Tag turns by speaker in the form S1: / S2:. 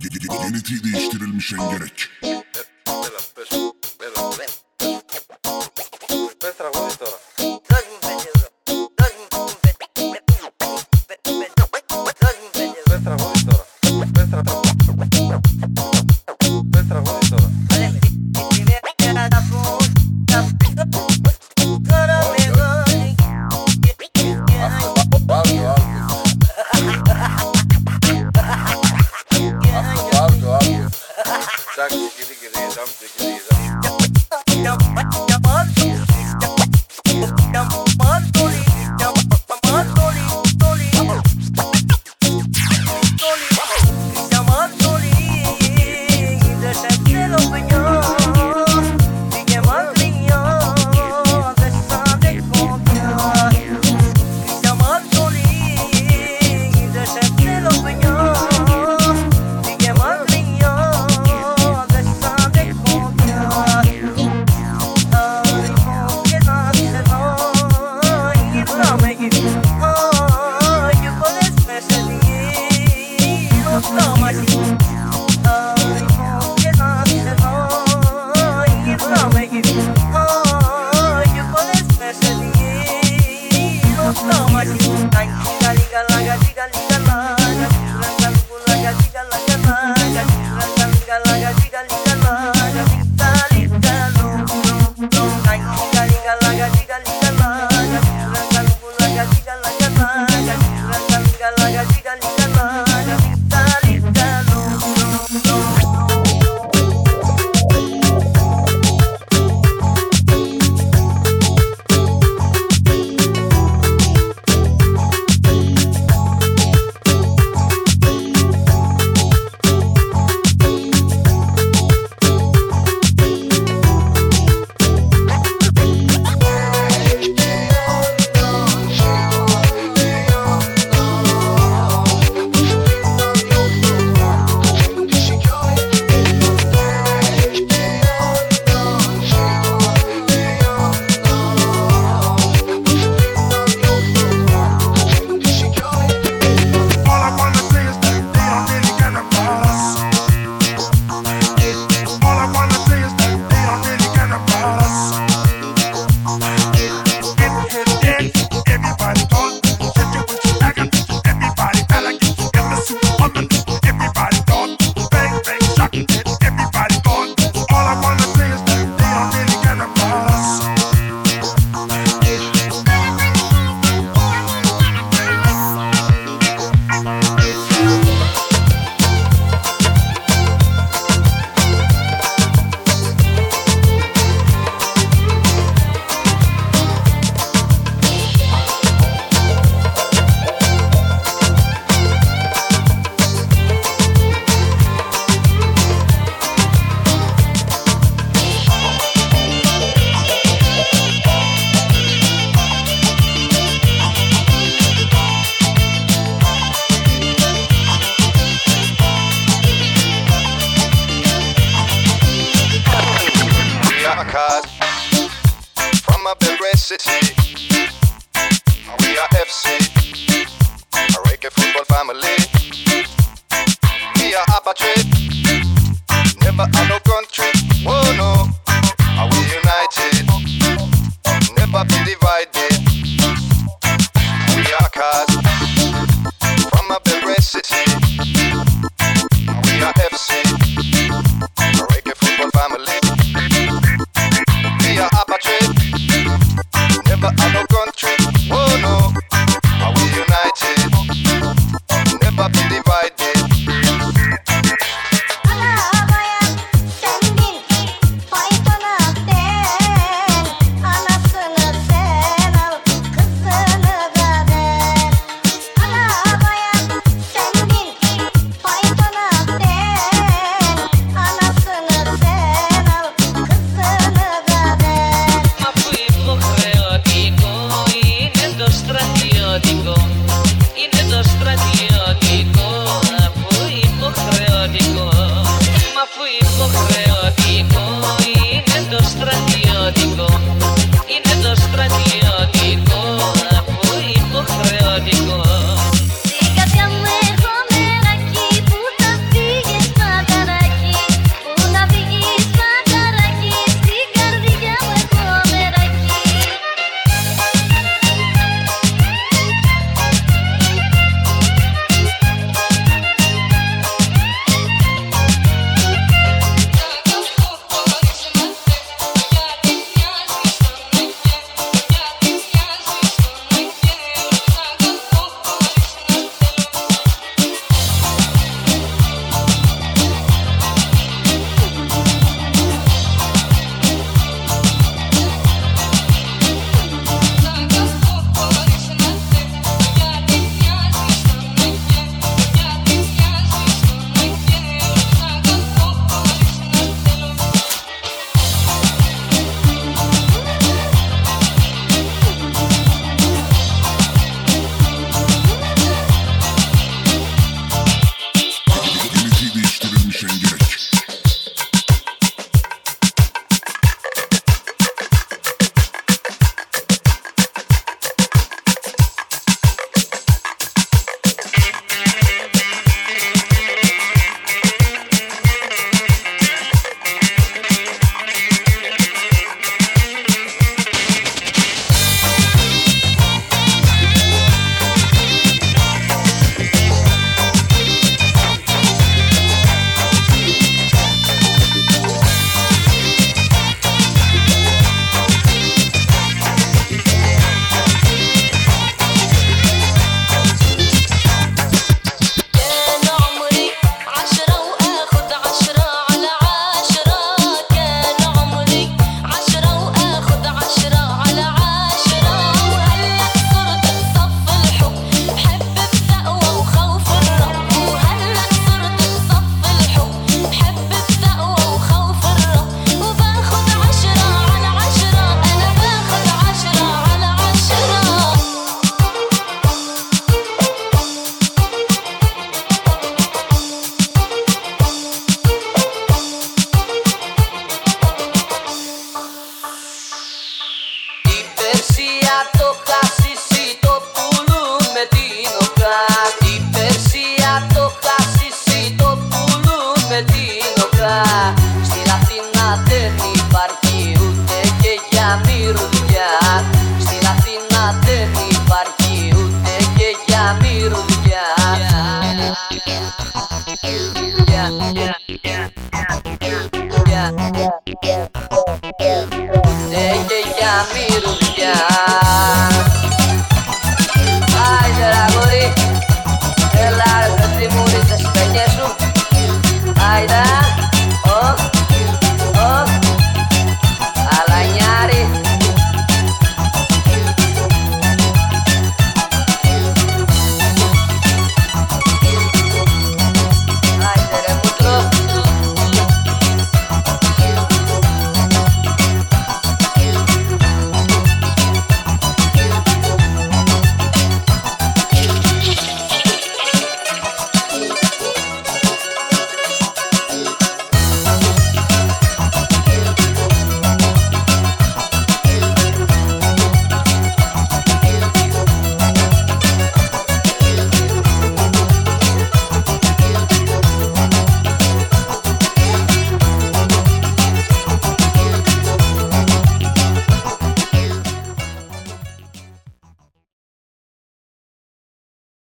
S1: Yeni değiştirilmiş engerek.
S2: my card from a Belgrade city. We are FC, a reggae football family. We are Apache.
S3: Στη Στην Αθήνα δεν υπάρχει ούτε και για μυρουδιά Στην Αθήνα δεν υπάρχει ούτε και για μυρουδιά Yeah.